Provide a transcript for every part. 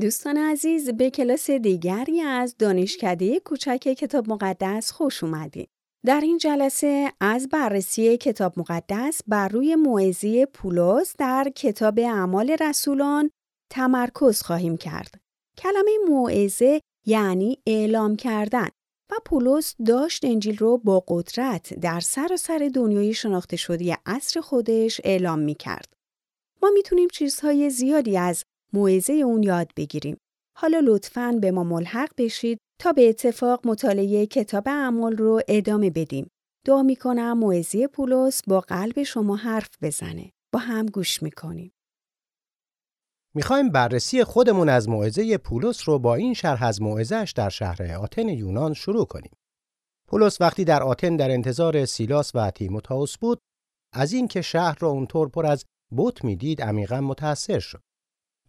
دوستان عزیز به کلاس دیگری از دانشکده کوچک کتاب مقدس خوش اومدید. در این جلسه از بررسی کتاب مقدس بر روی موعظه پولس در کتاب اعمال رسولان تمرکز خواهیم کرد. کلمه موعظه یعنی اعلام کردن و پولس داشت انجیل رو با قدرت در سراسر سر دنیای شناخته شده عصر خودش اعلام می کرد. ما می‌تونیم چیزهای زیادی از موعظه اون یاد بگیریم. حالا لطفاً به ما ملحق بشید تا به اتفاق مطالعه کتاب اعمال رو ادامه بدیم. دعا می‌کنم موعظه پولس با قلب شما حرف بزنه. با هم گوش می‌کنیم. می‌خوایم بررسی خودمون از موعظه پولس رو با این شرح از موعظهش در شهر آتن یونان شروع کنیم. پولس وقتی در آتن در انتظار سیلاس و تیموتائوس بود، از اینکه شهر را اونطور پر از بت می‌دید عمیقا متأثر شد.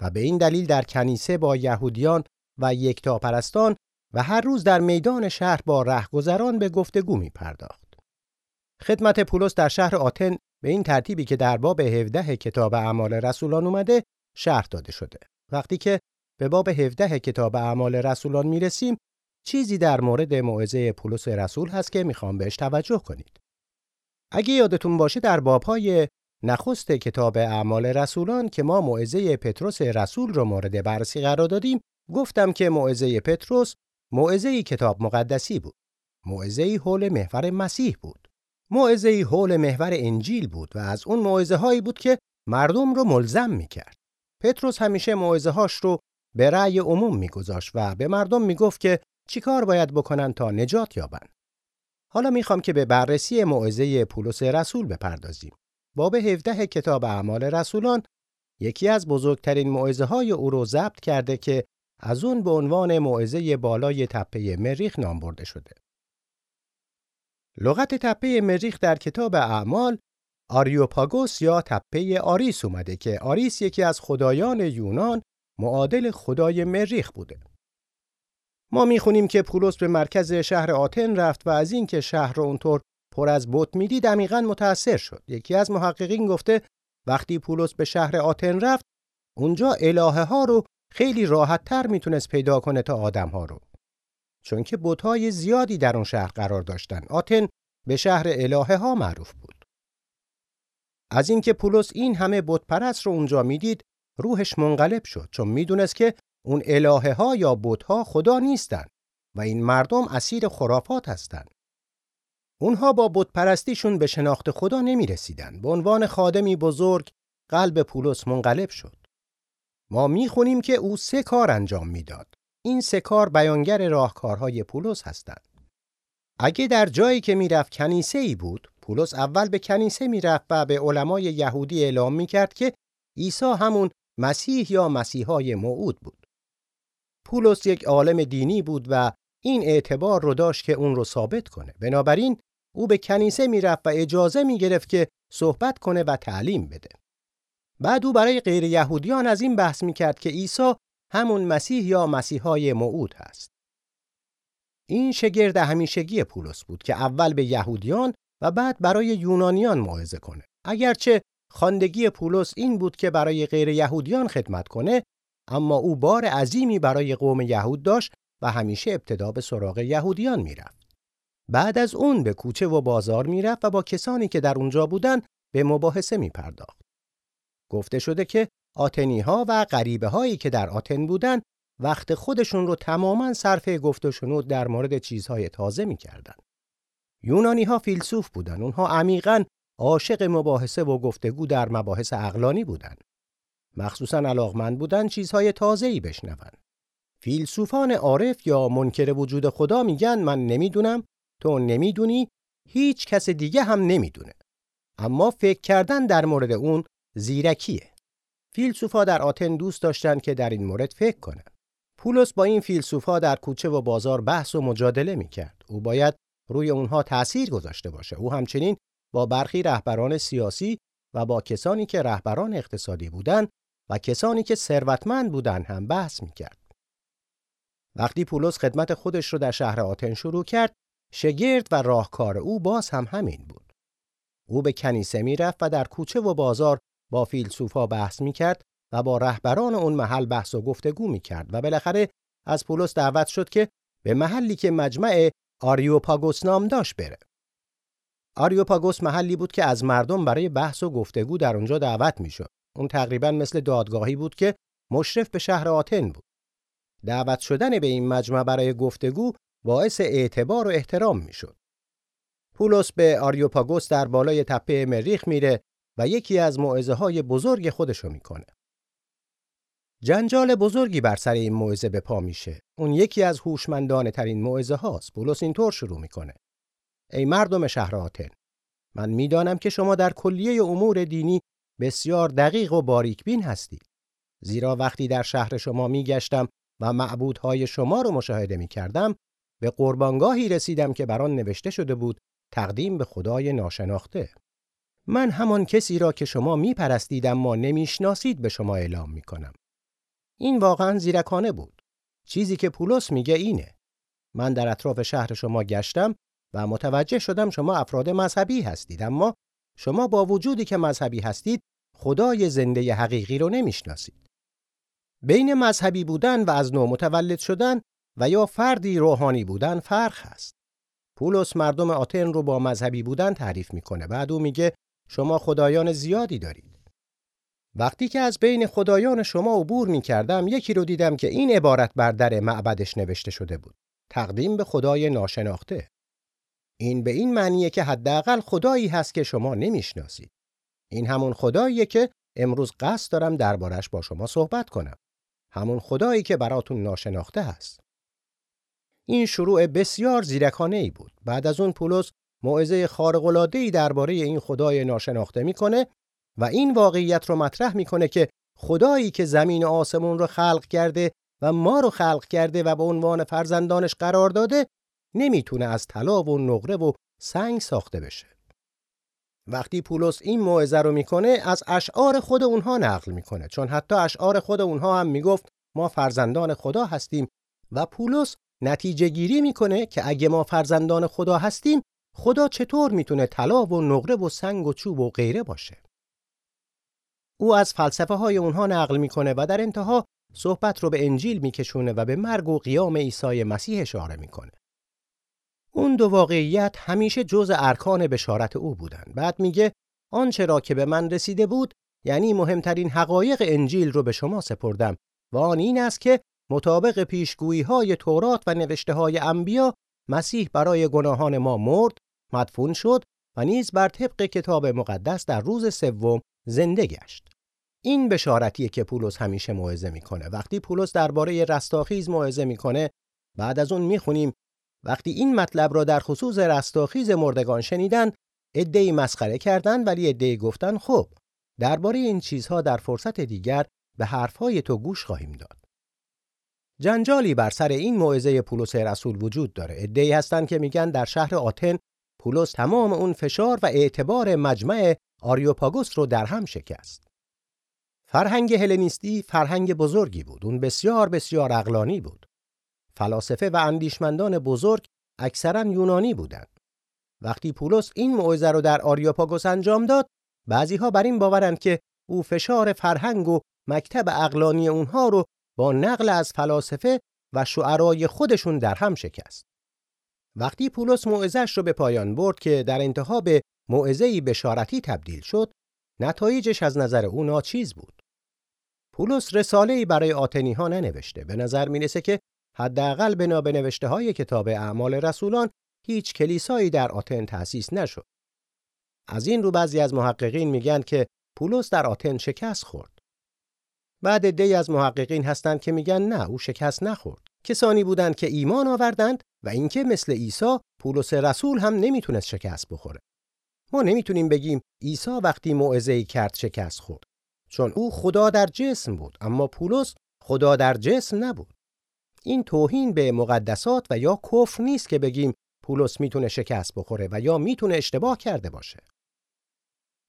و به این دلیل در کنیسه با یهودیان و یکتاپرستان و هر روز در میدان شهر با رهگذران به گفتگو می پرداخت. خدمت پولس در شهر آتن به این ترتیبی که در باب 17 کتاب اعمال رسولان اومده شرح داده شده. وقتی که به باب 17 کتاب اعمال رسولان می رسیم چیزی در مورد موعظه پولس رسول هست که می‌خوام بهش توجه کنید. اگه یادتون باشه در بابهای نخست کتاب اعمال رسولان که ما موعظه پتروس رسول رو مورد بررسی قرار دادیم گفتم که موعظه پتروس موعظه کتاب مقدسی بود. موعظه حول محور مسیح بود. موعظه حول محور انجیل بود و از اون موعظه هایی بود که مردم رو ملزم می‌کرد. پتروس همیشه موعظه هاش رو به رأی عموم میگذاشت و به مردم می‌گفت که چیکار باید بکنن تا نجات یابند. حالا می‌خوام که به بررسی موعظه پولس رسول بپردازیم. باب 17 کتاب اعمال رسولان یکی از بزرگترین موعظه های او رو ضبط کرده که از اون به عنوان موعظه بالای تپه مریخ نام برده شده. لغت تپه مریخ در کتاب اعمال آریوپاگوس یا تپه آریس اومده که آریس یکی از خدایان یونان معادل خدای مریخ بوده. ما می‌خونیم که پولس به مرکز شهر آتن رفت و از اینکه شهر رو اونطور پر از بت می‌دید عمیقا متأثر شد. یکی از محققین گفته وقتی پولس به شهر آتن رفت اونجا الهه ها رو خیلی راحت تر می‌تونست پیدا کنه تا آدم ها رو. چون که های زیادی در اون شهر قرار داشتن آتن به شهر الهه ها معروف بود. از اینکه پولس این همه بت پرست رو اونجا می‌دید روحش منقلب شد چون می‌دونست که اون الهه ها یا بت ها خدا نیستن و این مردم اسیر خرافات هستند اونها با بت پرستیشون به شناخت خدا نمی رسیدن. به عنوان خادمی بزرگ قلب پولس منقلب شد. ما می خونیم که او سه کار انجام می‌داد. این سه کار بیانگر راهکارهای پولس هستند. اگه در جایی که می‌رفت کنیسه ای بود، پولس اول به کنیسه می‌رفت و به علمای یهودی اعلام می‌کرد که عیسی همون مسیح یا مسیحای موعود بود. پولس یک عالم دینی بود و این اعتبار رو داشت که اون رو ثابت کنه. بنابراین او به کنیسه می‌رفت و اجازه می‌گرفت که صحبت کنه و تعلیم بده. بعد او برای غیر یهودیان از این بحث می‌کرد که عیسی همون مسیح یا مسیحای موعود هست. این شگرد همیشگی پولس بود که اول به یهودیان و بعد برای یونانیان موعظه کنه. اگرچه خواندگی پولس این بود که برای غیر یهودیان خدمت کنه، اما او بار عظیمی برای قوم یهود داشت و همیشه ابتدا به سراغ یهودیان می‌رفت. بعد از اون به کوچه و بازار می‌رفت و با کسانی که در اونجا بودن به مباحثه می پرداخت. گفته شده که آتنی ها و غریبه هایی که در آتن بودن وقت خودشون رو تماما صرف گفت و شنود در مورد چیزهای تازه می‌کردن. یونانی ها فیلسوف بودن. اونها عمیقا عاشق مباحثه و گفتگو در مباحث اقلانی بودن. مخصوصا علاقمند بودن چیزهای تازه‌ای بشنون. فیلسوفان عارف یا منکر وجود خدا میگن من نمی‌دونم تو نمی‌دونی هیچ کس دیگه هم نمی‌دونه. اما فکر کردن در مورد اون زیرکیه. فیلسوفا در آتن دوست داشتن که در این مورد فکر کنه. پولس با این فیلسوفا در کوچه و بازار بحث و مجادله می‌کرد. او باید روی اونها تأثیر گذاشته باشه. او همچنین با برخی رهبران سیاسی و با کسانی که رهبران اقتصادی بودند و کسانی که ثروتمند بودند هم بحث می‌کرد. وقتی پولس خدمت خودش رو در شهر آتن شروع کرد شگرد و راهکار او باز هم همین بود. او به کنیسه می رفت و در کوچه و بازار با فیلسوفا بحث می کرد و با رهبران اون محل بحث و گفتگو می کرد و بالاخره از پولس دعوت شد که به محلی که مجمع آریوپاگوس نام داشت بره. آریوپاگوس محلی بود که از مردم برای بحث و گفتگو در اونجا دعوت می‌شد. اون تقریبا مثل دادگاهی بود که مشرف به شهر آتن بود. دعوت شدن به این مجمع برای گفتگو باعث اعتبار و احترام می‌شد. پولس به آریوپاگوس در بالای تپه مریخ میره و یکی از موعظه های بزرگ خودشو می‌کنه. جنجال بزرگی بر سر این موعظه به پا میشه. اون یکی از هوشمندانه ترین موعظه هاست. پولس اینطور شروع می‌کنه. ای مردم شهر آتن من می‌دانم که شما در کلیه امور دینی بسیار دقیق و باریکبین هستید. زیرا وقتی در شهر شما میگشتم و معبودهای شما رو مشاهده می‌کردم به قربانگاهی رسیدم که بر آن نوشته شده بود تقدیم به خدای ناشناخته. من همان کسی را که شما میپرستید اما نمی‌شناسید به شما اعلام می‌کنم. این واقعا زیرکانه بود. چیزی که پولس میگه اینه. من در اطراف شهر شما گشتم و متوجه شدم شما افراد مذهبی هستید اما شما با وجودی که مذهبی هستید خدای زنده حقیقی رو نمی‌شناسید. بین مذهبی بودن و از نو متولد شدن و یا فردی روحانی بودن فرق هست. پولس مردم آتن رو با مذهبی بودن تعریف می‌کنه. بعد او میگه شما خدایان زیادی دارید. وقتی که از بین خدایان شما عبور می کردم یکی رو دیدم که این عبارت بر در معبدش نوشته شده بود. تقدیم به خدای ناشناخته. این به این معنیه که حداقل خدایی هست که شما نمی‌شناسید. این همون خداییه که امروز قصد دارم دربارش با شما صحبت کنم. همون خدایی که براتون ناشناخته هست. این شروع بسیار زیرکانه ای بود. بعد از اون پولس موعظه خارق ای درباره این خدای ناشناخته می‌کنه و این واقعیت رو مطرح می‌کنه که خدایی که زمین و آسمون رو خلق کرده و ما رو خلق کرده و به عنوان فرزندانش قرار داده نمی‌تونه از طلا و نقره و سنگ ساخته بشه. وقتی پولس این موعظه رو می‌کنه از اشعار خود اونها نقل می‌کنه چون حتی اشعار خود اونها هم می‌گفت ما فرزندان خدا هستیم و پولس نتیجه گیری می‌کنه که اگه ما فرزندان خدا هستیم خدا چطور می‌تونه طلا و نقره و سنگ و چوب و غیره باشه او از فلسفه های اونها نقل می‌کنه و در انتها صحبت رو به انجیل میکشونه و به مرگ و قیام عیسی مسیح اشاره می‌کنه اون دو واقعیت همیشه جز ارکان بشارت او بودند. بعد میگه آنچه را که به من رسیده بود یعنی مهمترین حقایق انجیل رو به شما سپردم و آن این است که مطابق پیشگویی های تورات و نوشته های انبیا مسیح برای گناهان ما مرد، مدفون شد و نیز بر طبق کتاب مقدس در روز سوم زنده گشت. این بشارتیه که پولس همیشه موعظه می‌کنه. وقتی پولس درباره رستاخیز موعظه می‌کنه، بعد از اون می‌خونیم وقتی این مطلب را در خصوص رستاخیز مردگان شنیدن عدهای مسخره کردند ولی عدهای گفتن خب درباره این چیزها در فرصت دیگر به حرفهای تو گوش خواهیم داد جنجالی بر سر این موعظه پولس رسول وجود داره. عدهای هستند که میگن در شهر آتن پولس تمام اون فشار و اعتبار مجمع آریوپاگوس رو در هم شکست. فرهنگ هلنیستی فرهنگ بزرگی بود. اون بسیار بسیار اقلانی بود. فلاسفه و اندیشمندان بزرگ اکثرا یونانی بودند. وقتی پولس این موعظه را در آریاپاگوس انجام داد، بعضیها بر این باورند که او فشار فرهنگ و مکتب اقلانی اونها رو با نقل از فلاسفه و شعرای خودشون در هم شکست. وقتی پولس موعظه‌اش رو به پایان برد که در انتها به موعظه‌ای بشارتی تبدیل شد، نتایجش از نظر او ناچیز بود. پولس رساله‌ای برای آتنی ها ننوشته. به نظر می‌رسه که حداقل بنا به نوشته های کتاب اعمال رسولان هیچ کلیسایی در آتن تأسیس نشد. از این رو بعضی از محققین میگن که پولس در آتن شکست خورد. بعد دی از محققین هستند که میگن نه او شکست نخورد. کسانی بودند که ایمان آوردند و اینکه مثل عیسی پولس رسول هم نمی‌تونست شکست بخوره. ما نمی‌تونیم بگیم عیسی وقتی موعظه کرد شکست خورد چون او خدا در جسم بود اما پولس خدا در جسم نبود. این توهین به مقدسات و یا کفر نیست که بگیم پولس می‌تونه شکست بخوره و یا می‌تونه اشتباه کرده باشه.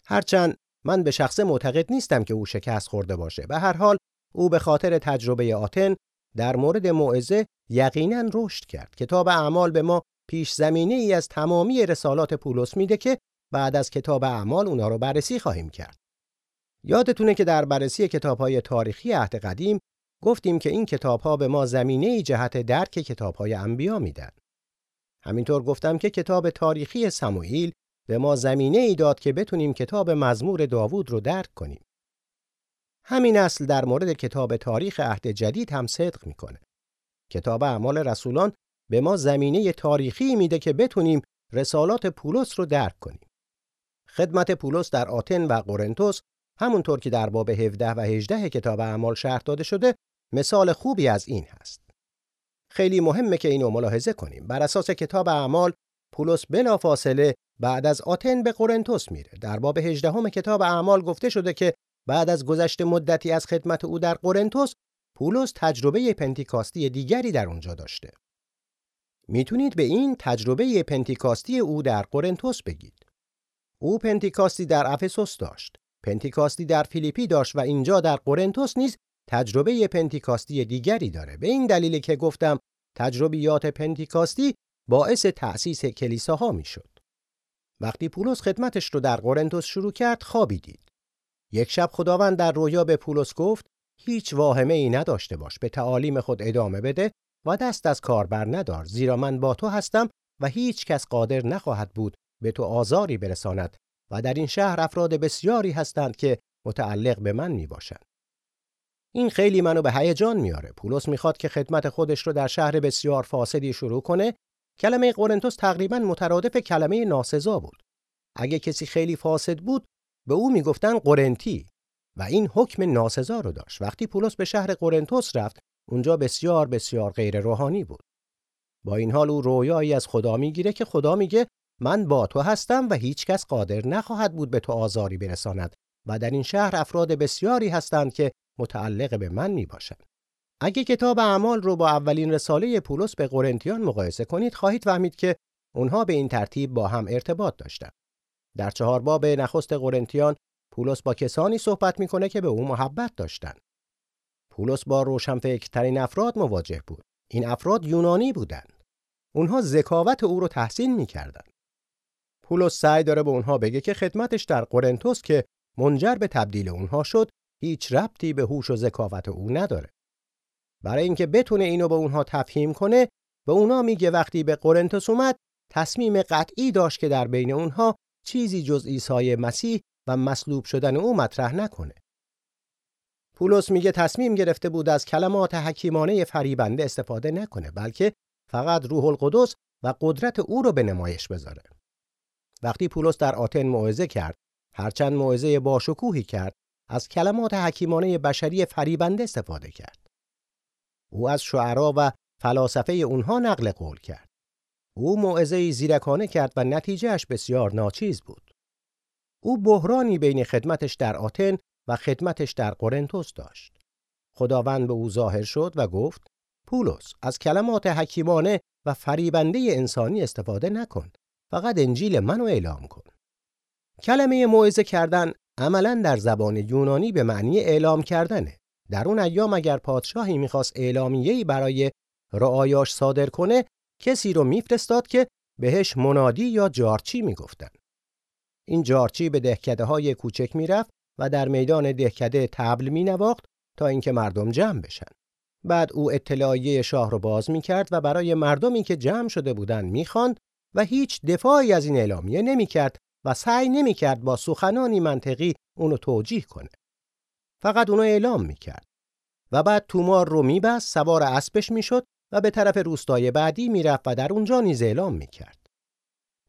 هرچند من به شخص معتقد نیستم که او شکست خورده باشه. به هر حال او به خاطر تجربه آتن در مورد موعظه یقینا رشد کرد. کتاب اعمال به ما پیش زمینه ای از تمامی رسالات پولس میده که بعد از کتاب اعمال اونا رو بررسی خواهیم کرد. یادتونه که در بررسی کتاب‌های تاریخی عهد قدیم گفتیم که این کتاب‌ها به ما زمینه جهت درک کتاب‌های انبیا میدن. همینطور گفتم که کتاب تاریخی سموئیل به ما زمینه ای داد که بتونیم کتاب مزمور داوود رو درک کنیم. همین اصل در مورد کتاب تاریخ عهد جدید هم صدق می‌کنه. کتاب اعمال رسولان به ما زمینه تاریخی میده که بتونیم رسالات پولس رو درک کنیم. خدمت پولس در آتن و قرنتس همونطور که در باب 17 و 18 کتاب اعمال شرح داده شده مثال خوبی از این هست. خیلی مهمه که اینو ملاحظه کنیم. بر اساس کتاب اعمال پولس بلافاصله بعد از آتن به قرنتس میره. در باب 18 کتاب اعمال گفته شده که بعد از گذشت مدتی از خدمت او در قرنتس پولس تجربه پنتیکاستی دیگری در اونجا داشته. می‌تونید به این تجربه پنتیکاستی او در قرنتس بگید. او پنتیکاستی در افسوس داشت. پنتیکاستی در فیلیپی داشت و اینجا در قرنتس نیز تجربه پنتیکاستی دیگری داره. به این دلیل که گفتم تجربیات پنتیکاستی باعث تأسیس کلیساها می‌شد. وقتی پولس خدمتش رو در قرنتس شروع کرد خوابی دید. یک شب خداوند در رویا به پولس گفت هیچ واهمه ای نداشته باش به تعالیم خود ادامه بده و دست از کار بر ندار زیرا من با تو هستم و هیچ کس قادر نخواهد بود به تو آزاری برساند و در این شهر افراد بسیاری هستند که متعلق به من می باشند. این خیلی منو به هیجان میاره. پولس می‌خواد که خدمت خودش رو در شهر بسیار فاسدی شروع کنه. کلمه قرنتوس تقریبا مترادف کلمه ناسزا بود. اگه کسی خیلی فاسد بود به او می‌گفتن قرنتی و این حکم ناسزا رو داشت. وقتی پولس به شهر قرنتوس رفت، اونجا بسیار بسیار غیر روحانی بود. با این حال او رویایی از خدا می‌گیره که خدا میگه من با تو هستم و هیچ کس قادر نخواهد بود به تو آزاری برساند و در این شهر افراد بسیاری هستند که متعلق به من می باشند. اگه کتاب اعمال رو با اولین رساله پولس به قرنتیان مقایسه کنید خواهید فهمید که اونها به این ترتیب با هم ارتباط داشتند. در چهار باب نخست قرنتیان پولس با کسانی صحبت می‌کنه که به او محبت داشتند. پولس با روشنفکرترین افراد مواجه بود. این افراد یونانی بودند. اونها ذکاوت او رو تحسین می‌کردند. پولس سعی داره به اونها بگه که خدمتش در قرنتوس که منجر به تبدیل اونها شد هیچ ربطی به هوش و ذکاوت او نداره. برای اینکه بتونه اینو به اونها تفهیم کنه به اونها میگه وقتی به قرنتوس اومد تصمیم قطعی داشت که در بین اونها چیزی جز عیسی مسیح و مصلوب شدن او مطرح نکنه. پولس میگه تصمیم گرفته بود از کلمات حکیمانه فریبنده استفاده نکنه بلکه فقط روح القدس و قدرت او رو به نمایش بذاره. وقتی پولس در آتن موعظه کرد، هرچند موعظه باشکوهی کرد، از کلمات حکیمانه بشری فریبنده استفاده کرد. او از شعرا و فلاسفه اونها نقل قول کرد. او موعظه زیرکانه کرد و نتیجهش بسیار ناچیز بود. او بحرانی بین خدمتش در آتن و خدمتش در قرنتوس داشت. خداوند به او ظاهر شد و گفت: پولس از کلمات حکیمانه و فریبنده انسانی استفاده نکن. فقط انجیل منو اعلام کن. کلمه موعظه کردن عملا در زبان یونانی به معنی اعلام کردنه. در اون ایام اگر پادشاهی می‌خواست اعلامیه‌ای برای رعایاش صادر کنه کسی رو میفرستاد که بهش منادی یا جارچی می‌گفتن. این جارچی به دهکده های کوچک می‌رفت و در میدان دهکده تبل مینواخت تا اینکه مردم جمع بشن. بعد او اطلاعیه شاه رو باز می‌کرد و برای مردمی که جمع شده بودند می‌خواند و هیچ دفاعی از این اعلامیه نمی‌کرد و سعی نمی‌کرد با سخنانی منطقی اونو توجیه کنه. فقط اونو اعلام می‌کرد. و بعد تومار رو میبست سوار اسبش می‌شد و به طرف روستای بعدی می‌رفت و در اونجا نیز اعلام می‌کرد.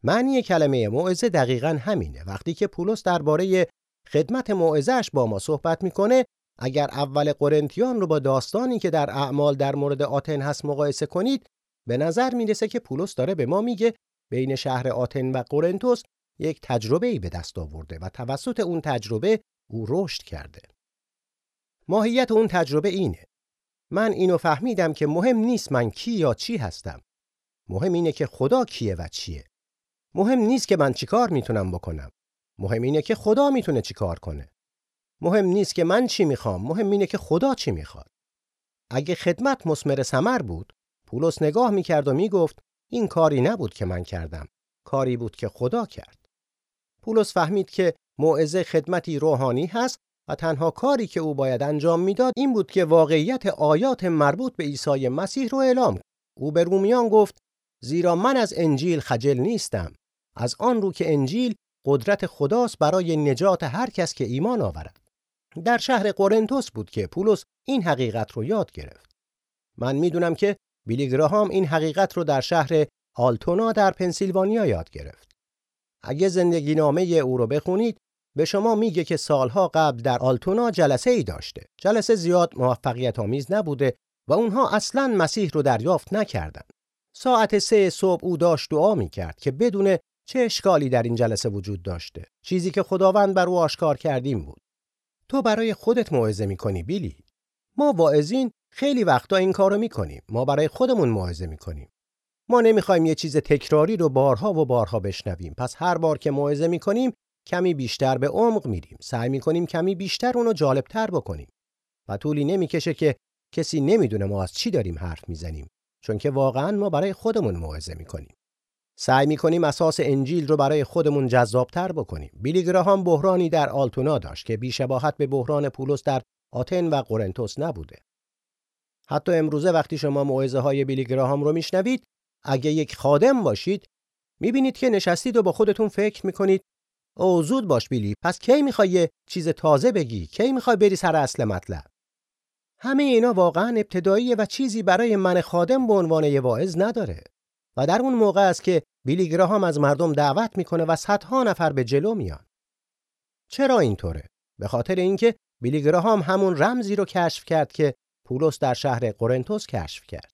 معنی کلمه موعظه دقیقا همینه. وقتی که پولس درباره خدمت موعظهش با ما صحبت می‌کنه اگر اول قرنتیان رو با داستانی که در اعمال در مورد آتن هست مقایسه کنید به نظر می‌رسه که پولس داره به ما میگه بین شهر آتن و قرنتوس یک تجربه ای به دست آورده و توسط اون تجربه او رشد کرده. ماهیت اون تجربه اینه. من اینو فهمیدم که مهم نیست من کی یا چی هستم. مهم اینه که خدا کیه و چیه. مهم نیست که من چیکار می‌تونم بکنم. مهم اینه که خدا می‌تونه چیکار کنه. مهم نیست که من چی می‌خوام. مهم اینه که خدا چی می‌خواد. اگه خدمت مسمر سمر بود، پولس نگاه می‌کرد و می‌گفت این کاری نبود که من کردم. کاری بود که خدا کرد. پولس فهمید که موعظه خدمتی روحانی هست و تنها کاری که او باید انجام می‌داد این بود که واقعیت آیات مربوط به عیسی مسیح رو اعلام کرد. او به رومیان گفت زیرا من از انجیل خجل نیستم. از آن رو که انجیل قدرت خداست برای نجات هر کس که ایمان آورد. در شهر قرنتوس بود که پولس این حقیقت رو یاد گرفت. من می‌دونم که بیلی گراهام این حقیقت رو در شهر آلتونا در پنسیلوانیا یاد گرفت. اگه زندگی نامه او رو بخونید به شما میگه که سالها قبل در آلتونا جلسه ای داشته. جلسه زیاد موفقیت آمیز نبوده و اونها اصلا مسیح رو دریافت نکردند ساعت سه صبح او داشت دعا می کرد که بدون چه اشکالی در این جلسه وجود داشته. چیزی که خداوند بر او آشکار کردیم بود. تو برای خودت موعظه می‌کنی بیلی. ما واعظین خیلی وقتا این کارو می‌کنیم. ما برای خودمون موعظه می‌کنیم. ما نمی‌خوایم یه چیز تکراری رو بارها و بارها بشنویم. پس هر بار که موعظه می‌کنیم کمی بیشتر به عمق میریم. سعی می‌کنیم کمی بیشتر اونو جالبتر بکنیم. و طولی نمی‌کشه که کسی نمی‌دونه ما از چی داریم حرف می‌زنیم چون که واقعا ما برای خودمون موعظه می‌کنیم. سعی می‌کنیم اساس انجیل رو برای خودمون جذابتر بکنیم. بیلی گراهام بحرانی در آلتونا داشت که بیشباهت به بحران پولس در آتن و قرنتوس نبوده. حتی امروزه وقتی شما موعظه های بیلی گراهام رو میشنوید اگه یک خادم باشید می‌بینید که نشستید و با خودتون فکر می‌کنید او زود باش بیلی. پس کی می‌خوای یه چیز تازه بگی؟ کی می‌خوای بری سر اصل مطلب؟ همه اینا واقعا ابتداییه و چیزی برای من خادم به عنوان یه واعظ نداره. و در اون موقع است که بیلی گراهام از مردم دعوت می‌کنه و صدها نفر به جلو میان. چرا اینطوره؟ به خاطر اینکه بیلی گراهام همون رمزی رو کشف کرد که پولس در شهر قرنتوس کشف کرد.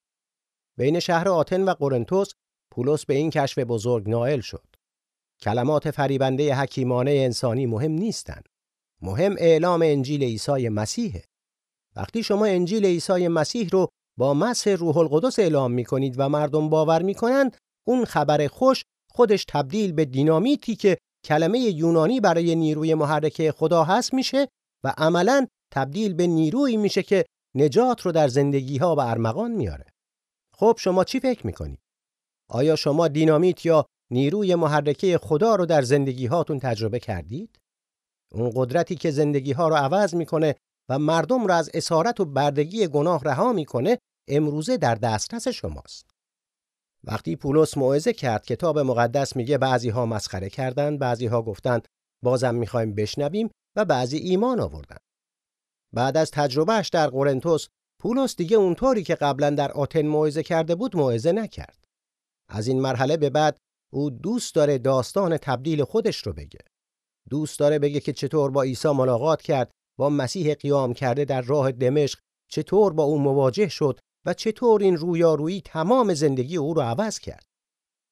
بین شهر آتن و قرنتوس پولس به این کشف بزرگ نائل شد. کلمات فریبنده حکیمانه انسانی مهم نیستند مهم اعلام انجیل عیسی مسیحه وقتی شما انجیل عیسی مسیح رو با مسح روح القدس اعلام می کنید و مردم باور می کنند اون خبر خوش خودش تبدیل به دینامیتی که کلمه یونانی برای نیروی محرکه خدا هست میشه و عملا تبدیل به نیرویی میشه که نجات رو در زندگی ها و ارمغان میاره. خب شما چی فکر می‌کنید؟ آیا شما دینامیت یا نیروی محرکه خدا رو در زندگی هاتون تجربه کردید؟ اون قدرتی که زندگی ها رو عوض می‌کنه و مردم را از اسارت و بردگی گناه رها می‌کنه امروزه در دسترس شماست. وقتی پولس موعظه کرد کتاب مقدس میگه بعضی ها مسخره کردند، بعضی ها گفتند بازم می‌خوایم بشنویم و بعضی ایمان آوردند. بعد از تجربهش در قرنتوس پولس دیگه اونطوری که قبلا در آتن موعظه کرده بود موعظه نکرد. از این مرحله به بعد او دوست داره داستان تبدیل خودش رو بگه. دوست داره بگه که چطور با عیسی ملاقات کرد با مسیح قیام کرده در راه دمشق چطور با او مواجه شد و چطور این رویارویی تمام زندگی او رو عوض کرد.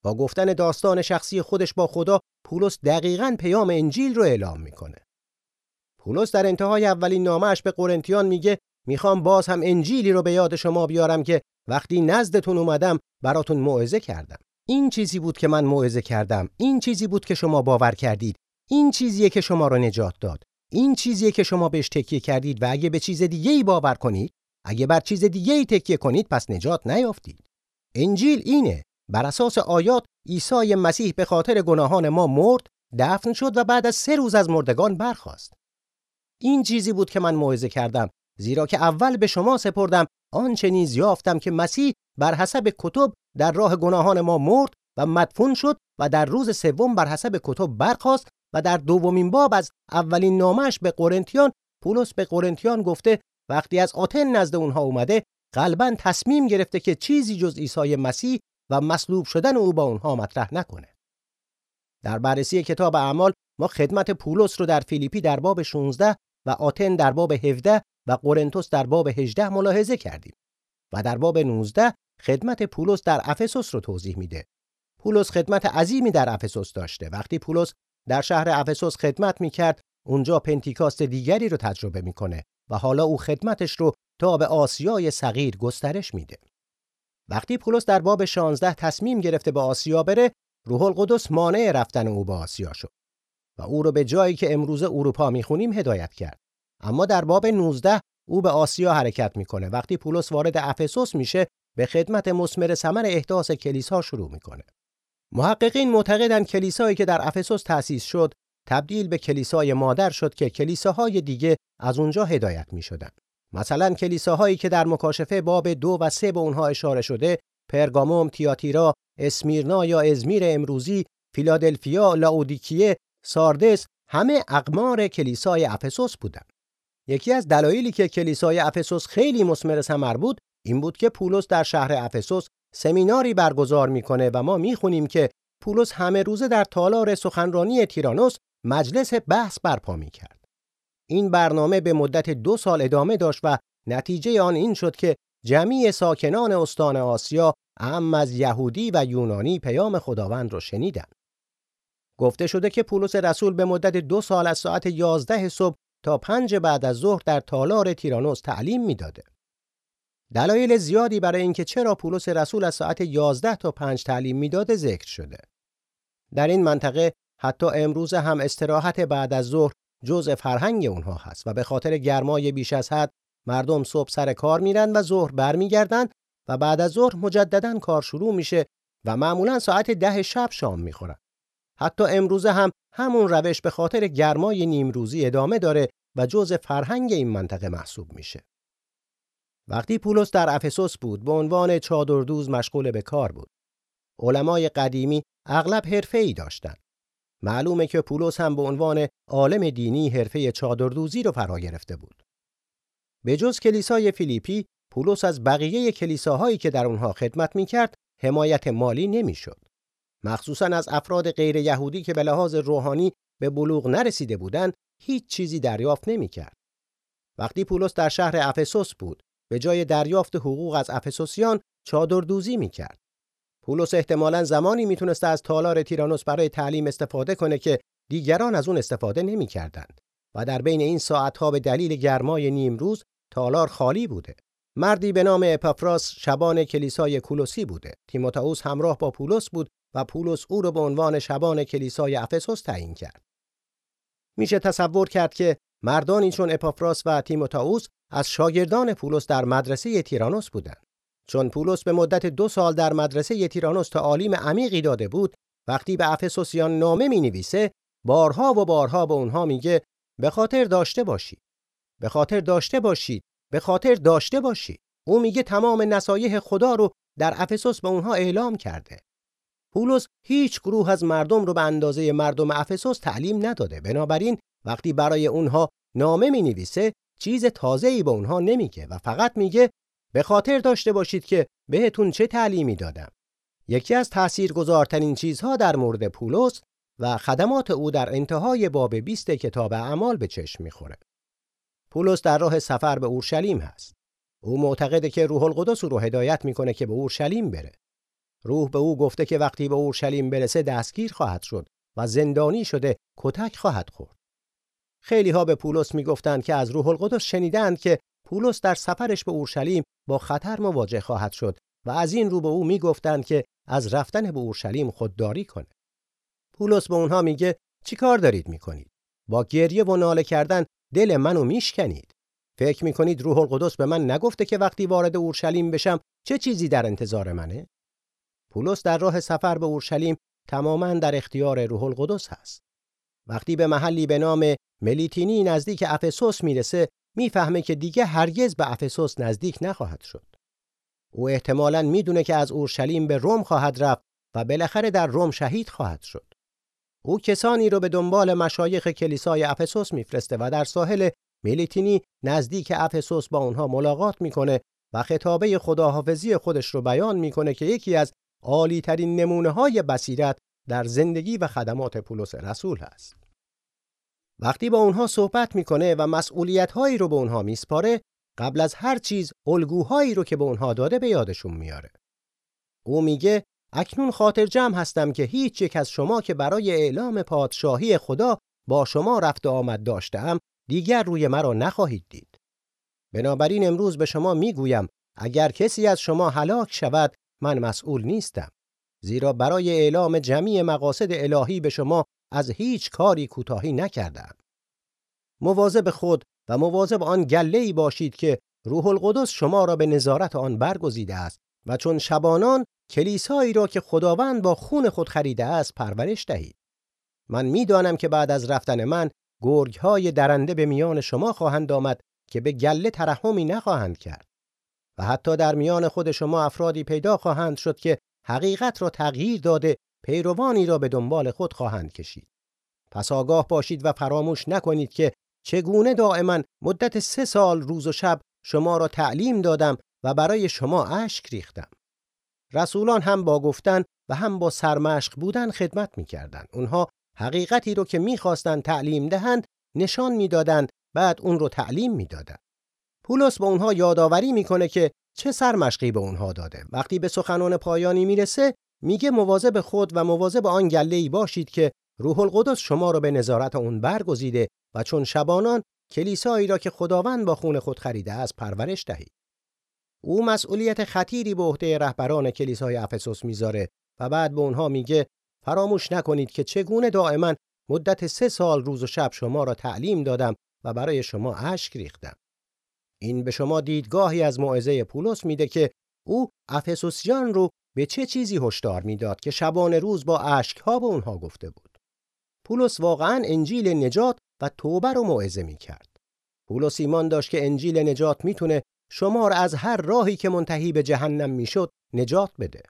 با گفتن داستان شخصی خودش با خدا پولس دقیقا پیام انجیل رو اعلام می‌کنه. پولس در انتهای اولین نامهش به قرنتیان میگه می‌خوام باز هم انجیلی رو به یاد شما بیارم که وقتی نزدتون اومدم براتون موعظه کردم. این چیزی بود که من موعظه کردم. این چیزی بود که شما باور کردید. این چیزیه که شما رو نجات داد. این چیزیه که شما بهش تکیه کردید و اگه به چیز دیگه ای باور کنید اگه بر چیز دیگه ای تکیه کنید پس نجات نیافتید انجیل اینه بر اساس آیات عیسی مسیح به خاطر گناهان ما مرد دفن شد و بعد از سه روز از مردگان برخاست این چیزی بود که من موعظه کردم زیرا که اول به شما سپردم آنچه نیز یافتم که مسیح بر حسب کتب در راه گناهان ما مرد و مدفون شد و در روز سوم بر حسب کتب برخاست و در دومین باب از اولین نامش به قرنتیان پولس به قرنتیان گفته وقتی از آتن نزد اونها اومده غالبا تصمیم گرفته که چیزی جز عیسی مسیح و مصلوب شدن او با اونها مطرح نکنه. در بررسی کتاب اعمال ما خدمت پولس رو در فیلیپی در باب 16 و آتن در باب 17 و قرنتوس در باب 18 ملاحظه کردیم و در باب 19 خدمت پولس در افسوس رو توضیح میده. پولس خدمت عظیمی در افسوس داشته. وقتی پولس در شهر افسوس خدمت می‌کرد اونجا پنتیکاست دیگری رو تجربه می‌کنه و حالا او خدمتش رو تا به آسیای صغیر گسترش میده. وقتی پولس در باب 16 تصمیم گرفته به آسیا بره، روح القدس مانع رفتن او به آسیا شد و او رو به جایی که امروز اروپا می‌خونیم هدایت کرد. اما در باب 19 او به آسیا حرکت می‌کنه. وقتی پولس وارد افسوس میشه، به خدمت مسمر ثمر احداث کلیسا شروع می‌کنه. محققین معتقدند کلیسایی که در افسوس تأسیس شد تبدیل به کلیسای مادر شد که کلیساهای دیگه از اونجا هدایت می شدن. مثلا کلیساهایی که در مکاشفه باب دو و سه به اونها اشاره شده پرگاموم، تیاتیرا، اسمیرنا یا ازمیر امروزی، فیلادلفیا، لاودیکیه، ساردس همه اقمار کلیسای افسوس بودند. یکی از دلایلی که کلیسای افسوس خیلی مسمر ثمر بود این بود که پولس در شهر افسوس سمیناری برگزار می‌کنه و ما می‌خونیم که پولس همه روزه در تالار سخنرانی تیرانوس مجلس بحث برپا می‌کرد. این برنامه به مدت دو سال ادامه داشت و نتیجه آن این شد که جمعی ساکنان استان آسیا اهم از یهودی و یونانی پیام خداوند را شنیدند. گفته شده که پولس رسول به مدت دو سال از ساعت 11 صبح تا پنج بعد از ظهر در تالار تیرانوس تعلیم می‌داده. دلایل زیادی برای اینکه چرا پولس رسول از ساعت 11 تا 5 تعلیم می‌داده ذکر شده. در این منطقه حتی امروز هم استراحت بعد از ظهر جزء فرهنگ اونها هست و به خاطر گرمای بیش از حد مردم صبح سر کار میرن و ظهر برمیگردند و بعد از ظهر مجددا کار شروع میشه و معمولا ساعت ده شب شام می‌خورن. حتی امروزه هم همون روش به خاطر گرمای نیمروزی ادامه داره و جزء فرهنگ این منطقه محسوب میشه. وقتی پولس در افسوس بود به عنوان چادردوز مشغول به کار بود. علمای قدیمی اغلب حرفه‌ای داشتند. معلومه که پولس هم به عنوان عالم دینی حرفه چادردوزی رو فرا گرفته بود. به جز کلیسای فیلیپی، پولس از بقیه کلیساهایی که در اونها خدمت می‌کرد حمایت مالی نمی‌شد. مخصوصا از افراد غیر یهودی که به لحاظ روحانی به بلوغ نرسیده بودند، هیچ چیزی دریافت نمی‌کرد. وقتی پولس در شهر افسوس بود، به جای دریافت حقوق از افسوسیان چادردوزی می‌کرد. پولس احتمالا زمانی می‌تونسته از تالار تیرانوس برای تعلیم استفاده کنه که دیگران از اون استفاده نمی‌کردند و در بین این ساعتها به دلیل گرمای نیمروز تالار خالی بوده. مردی به نام اپافراس شبان کلیسای کولوسی بوده. تیموتائوس همراه با پولس بود و پولس او را به عنوان شبان کلیسای افسوس تعیین کرد. میشه تصور کرد که مردانی چون اپافراس و تیموتائوس از شاگردان پولس در مدرسه تیرانوس بودند. چون پولس به مدت دو سال در مدرسه تیرانوس تعالیم عمیقی داده بود، وقتی به افسوسیان نامه می نویسه، بارها و بارها به اونها میگه به خاطر داشته باشید. به خاطر داشته باشید. به خاطر داشته باشید. او میگه تمام نصایح خدا رو در افسوس به اونها اعلام کرده. پولس هیچ گروه از مردم رو به اندازه مردم افسوس تعلیم نداده. بنابراین وقتی برای اونها نامه می نویسه چیز تازه‌ای به اونها نمیگه و فقط میگه به خاطر داشته باشید که بهتون چه تعلیمی دادم. یکی از تاثیرگذارترین چیزها در مورد پولس و خدمات او در انتهای باب 20 کتاب اعمال به چشم می‌خوره. پولس در راه سفر به اورشلیم هست. او معتقده که روح القدس او رو هدایت می‌کنه که به اورشلیم بره. روح به او گفته که وقتی به اورشلیم برسه دستگیر خواهد شد و زندانی شده کتک خواهد خورد. خیلی ها به پولس می‌گفتند که از روح القدس شنیدند که پولس در سفرش به اورشلیم با خطر مواجه خواهد شد و از این رو به او می‌گفتند که از رفتن به اورشلیم خودداری کنه. پولس به اونها میگه چیکار دارید می‌کنید؟ با گریه و ناله کردن دل منو میشکنید. فکر می‌کنید روح القدس به من نگفته که وقتی وارد اورشلیم بشم چه چیزی در انتظار منه؟ پولس در راه سفر به اورشلیم تماما در اختیار روح القدس هست. وقتی به محلی به نام ملیتینی نزدیک افسوس می‌رسه می‌فهمه که دیگه هرگز به افسوس نزدیک نخواهد شد. او احتمالاً می‌دونه که از اورشلیم به روم خواهد رفت و بالاخره در روم شهید خواهد شد. او کسانی رو به دنبال مشایخ کلیسای افسوس میفرسته و در ساحل میلیتینی نزدیک افسوس با اونها ملاقات می‌کنه و خطابه خداحافظی خودش رو بیان می‌کنه که یکی از عالی ترین نمونه های بصیرت در زندگی و خدمات پولس رسول هست. وقتی با اونها صحبت می‌کنه و مسئولیت‌هایی رو به اونها میسپاره قبل از هر چیز الگوهایی رو که به اونها داده به یادشون میاره. او میگه اکنون خاطر جمع هستم که هیچ یک از شما که برای اعلام پادشاهی خدا با شما رفت آمد داشتم دیگر روی مرا نخواهید دید. بنابراین امروز به شما می‌گویم اگر کسی از شما هلاک شود من مسئول نیستم. زیرا برای اعلام جمعی مقاصد الهی به شما از هیچ کاری کوتاهی نکردم. مواظب خود و مواظب آن گله باشید که روح القدس شما را به نظارت آن برگزیده است و چون شبانان کلیسایی را که خداوند با خون خود خریده است پرورش دهید. من می‌دانم که بعد از رفتن من گرگ های درنده به میان شما خواهند آمد که به گله ترحمی نخواهند کرد و حتی در میان خود شما افرادی پیدا خواهند شد که حقیقت را تغییر داده پیروانی را به دنبال خود خواهند کشید پس آگاه باشید و فراموش نکنید که چگونه دائما مدت سه سال روز و شب شما را تعلیم دادم و برای شما اشک ریختم رسولان هم با گفتن و هم با سرمشق بودن خدمت می‌کردند. اونها حقیقتی رو که می‌خواستند تعلیم دهند نشان می‌دادند بعد اون رو تعلیم می‌دادند. پولس به اونها یادآوری می‌کنه که چه سرمشقی به اونها داده. وقتی به سخنان پایانی می‌رسه میگه مواظب خود و مواظب آن گله ای باشید که روح القدس شما را به نظارت اون برگزیده و چون شبانان کلیسایی را که خداوند با خون خود خریده از پرورش دهید. او مسئولیت خطیری به عهده رهبران کلیسای افسوس می‌ذاره و بعد به اونها میگه فراموش نکنید که چگونه دائما مدت سه سال روز و شب شما را تعلیم دادم و برای شما اشک ریختم. این به شما دیدگاهی از موعظه پولس میده که او افسوسیان رو به چه چیزی هشدار می‌داد که شبان روز با اشکها به اونها گفته بود. پولس واقعا انجیل نجات و توبه رو موعظه می‌کرد. پولس ایمان داشت که انجیل نجات می‌تونه شما را از هر راهی که منتهی به جهنم می‌شد نجات بده.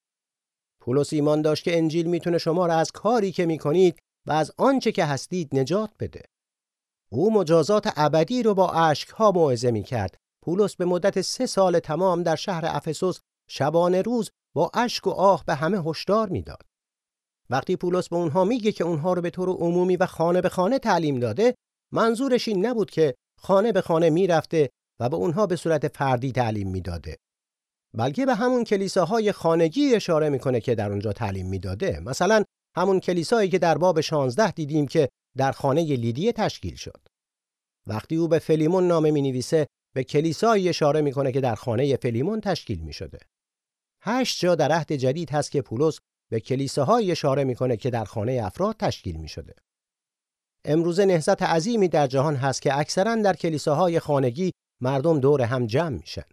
پولس ایمان داشت که انجیل می‌تونه شما را از کاری که می‌کنید و از آنچه که هستید نجات بده. او مجازات ابدی رو با اشکها موعظه می‌کرد. پولس به مدت سه سال تمام در شهر افسوس شبانه روز با اشک و آه به همه هشدار می‌داد. وقتی پولس به اونها میگه که اونها رو به طور عمومی و خانه به خانه تعلیم داده، منظورش این نبود که خانه به خانه می‌رفته و به اونها به صورت فردی تعلیم می‌داده. بلکه به همون کلیساهای خانگی اشاره می‌کنه که در اونجا تعلیم می‌داده. مثلا همون کلیسایی که در باب 16 دیدیم که در خانه لیدیه تشکیل شد. وقتی او به فلیمون نامه می نویسه به کلیسایی اشاره می‌کنه که در خانه فلیمون تشکیل می شده. هشت جا در عهد جدید هست که پولس به کلیساهایی اشاره می‌کنه که در خانه افراد تشکیل می شده. امروزه نهضت عظیمی در جهان هست که اکثرا در کلیساهای خانگی مردم دور هم جمع میشن.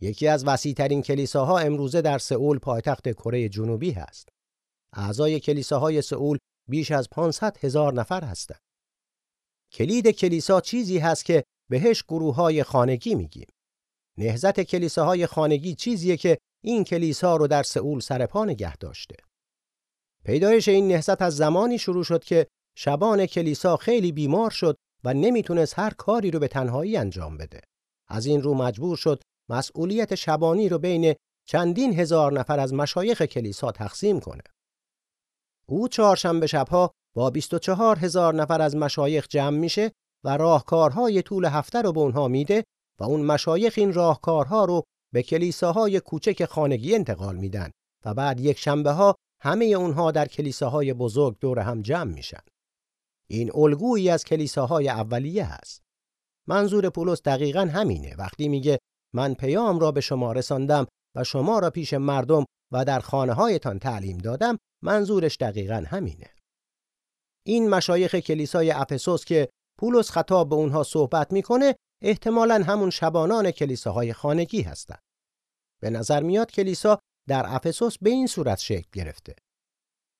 یکی از وسیعترین کلیساها امروزه در سئول پایتخت کره جنوبی هست. اعضای کلیساهای سئول بیش از 500 هزار نفر هستند. کلید کلیسا چیزی هست که بهش گروه های خانگی میگیم. نهزت کلیساهای خانگی چیزیه که این کلیسا رو در سئول سرپا نگه داشته. پیدایش این نهزت از زمانی شروع شد که شبان کلیسا خیلی بیمار شد و نمی‌تونست هر کاری رو به تنهایی انجام بده. از این رو مجبور شد مسئولیت شبانی رو بین چندین هزار نفر از مشایخ کلیسا تقسیم کنه. او چهارشنبه شبها با 24 هزار نفر از مشایخ جمع میشه و راهکارهای طول هفته رو به اونها میده و اون مشایخ این راهکارها رو به کلیساهای کوچک خانگی انتقال میدن و بعد یک شنبه ها همه اونها در کلیساهای بزرگ دور هم جمع میشن. این الگویی از کلیساهای اولیه هست. منظور پولس دقیقا همینه وقتی میگه من پیام را به شما رساندم و شما را پیش مردم و در خانه هایتان تعلیم دادم منظورش دقیقا همینه. این مشایخ کلیسای افسوس که پولس خطاب به اونها صحبت می‌کنه احتمالا همون شبانان کلیساهای خانگی هستند. به نظر میاد کلیسا در افسوس به این صورت شکل گرفته.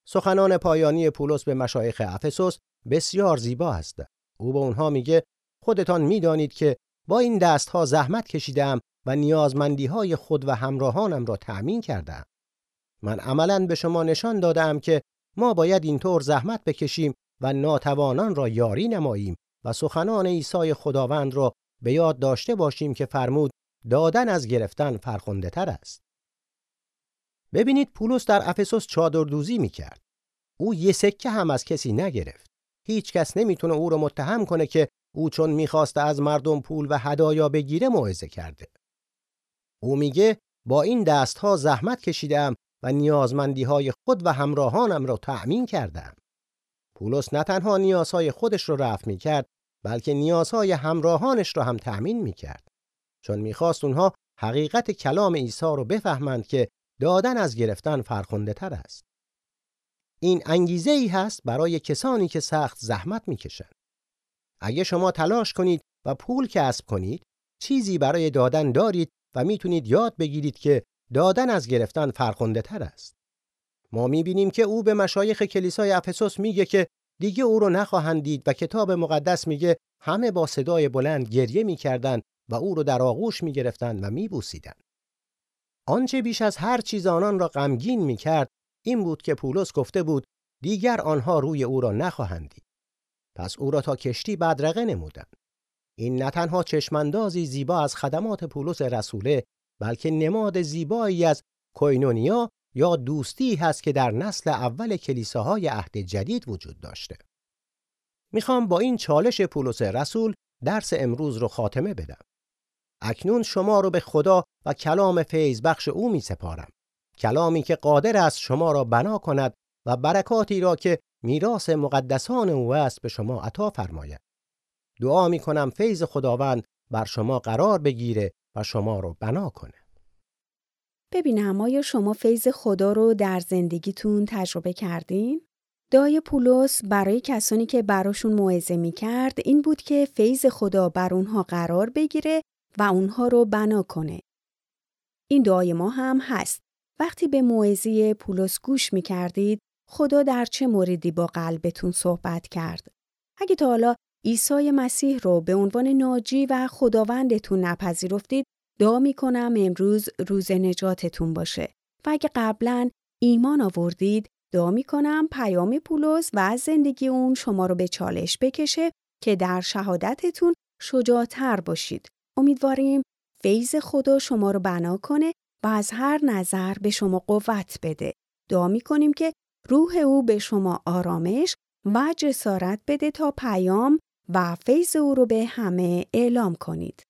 سخنان پایانی پولس به مشایخ افسوس بسیار زیبا هست. او به اونها میگه خودتان می‌دانید که با این دستها زحمت کشیدم و نیازمندی های خود و همراهانم را تأمین کردم. من عملا به شما نشان دادم که ما باید اینطور زحمت بکشیم و ناتوانان را یاری نماییم و سخنان عیسی خداوند را به یاد داشته باشیم که فرمود دادن از گرفتن فرخنده تر است. ببینید پولس در افسوس چادر دوزی می کرد. او یه سکه هم از کسی نگرفت. هیچ کس نمی‌تونه او را متهم کنه که او چون می‌خواسته از مردم پول و هدایا بگیره موعظه کرده. او میگه با این دستها زحمت کشیدم و نیازمندی های خود و همراهانم را تأمین کردم. پولس نه تنها نیازهای خودش را رفع می کرد بلکه نیازهای همراهانش را هم تأمین می کرد. چون می‌خواست اونها حقیقت کلام عیسی رو بفهمند که دادن از گرفتن فرخنده تر است. این انگیزه ای هست برای کسانی که سخت زحمت می‌کشند. اگه شما تلاش کنید و پول کسب کنید، چیزی برای دادن دارید و می‌تونید یاد بگیرید که دادن از گرفتن فرخنده تر است. ما می‌بینیم که او به مشایخ کلیسای افسوس میگه که دیگه او رو نخواهند دید و کتاب مقدس میگه همه با صدای بلند گریه می‌کردند و او رو در آغوش می‌گرفتند و میبوسیدند. آنچه بیش از هر چیز آنان را غمگین می‌کرد این بود که پولس گفته بود دیگر آنها روی او را نخواهند دید. پس او را تا کشتی بدرقه نمودند. این نه تنها چشماندازی زیبا از خدمات پولس رسوله بلکه نماد زیبایی از کوینونیا یا دوستی هست که در نسل اول کلیساهای عهد جدید وجود داشته. می‌خوام با این چالش پولس رسول درس امروز رو خاتمه بدم. اکنون شما رو به خدا و کلام فیض بخش او می سپارم. کلامی که قادر است شما را بنا کند و برکاتی را که میراث مقدسان او است به شما عطا فرماید. دعا می کنم فیض خداوند بر شما قرار بگیره و شما رو بنا کنه. ببینم آیا شما فیض خدا رو در زندگیتون تجربه کردین؟ دای پولس برای کسانی که براشون موعظه می کرد این بود که فیض خدا بر اونها قرار بگیره و اونها رو بنا کنه. این دعای ما هم هست. وقتی به موعظه پولس گوش می کردید، خدا در چه موردی با قلبتون صحبت کرد؟ اگه تا حالا عیسی مسیح رو به عنوان ناجی و خداوندتون نپذیرفتید، دعا می کنم امروز روز نجاتتون باشه. و اگه قبلا ایمان آوردید، دعا می کنم پیام پولس و زندگی اون شما رو به چالش بکشه که در شهادتتون شجاعتر باشید. امیدواریم فیض خدا شما رو بنا کنه و از هر نظر به شما قوت بده. دعا می کنیم که روح او به شما آرامش و جسارت بده تا پیام و فیض او رو به همه اعلام کنید.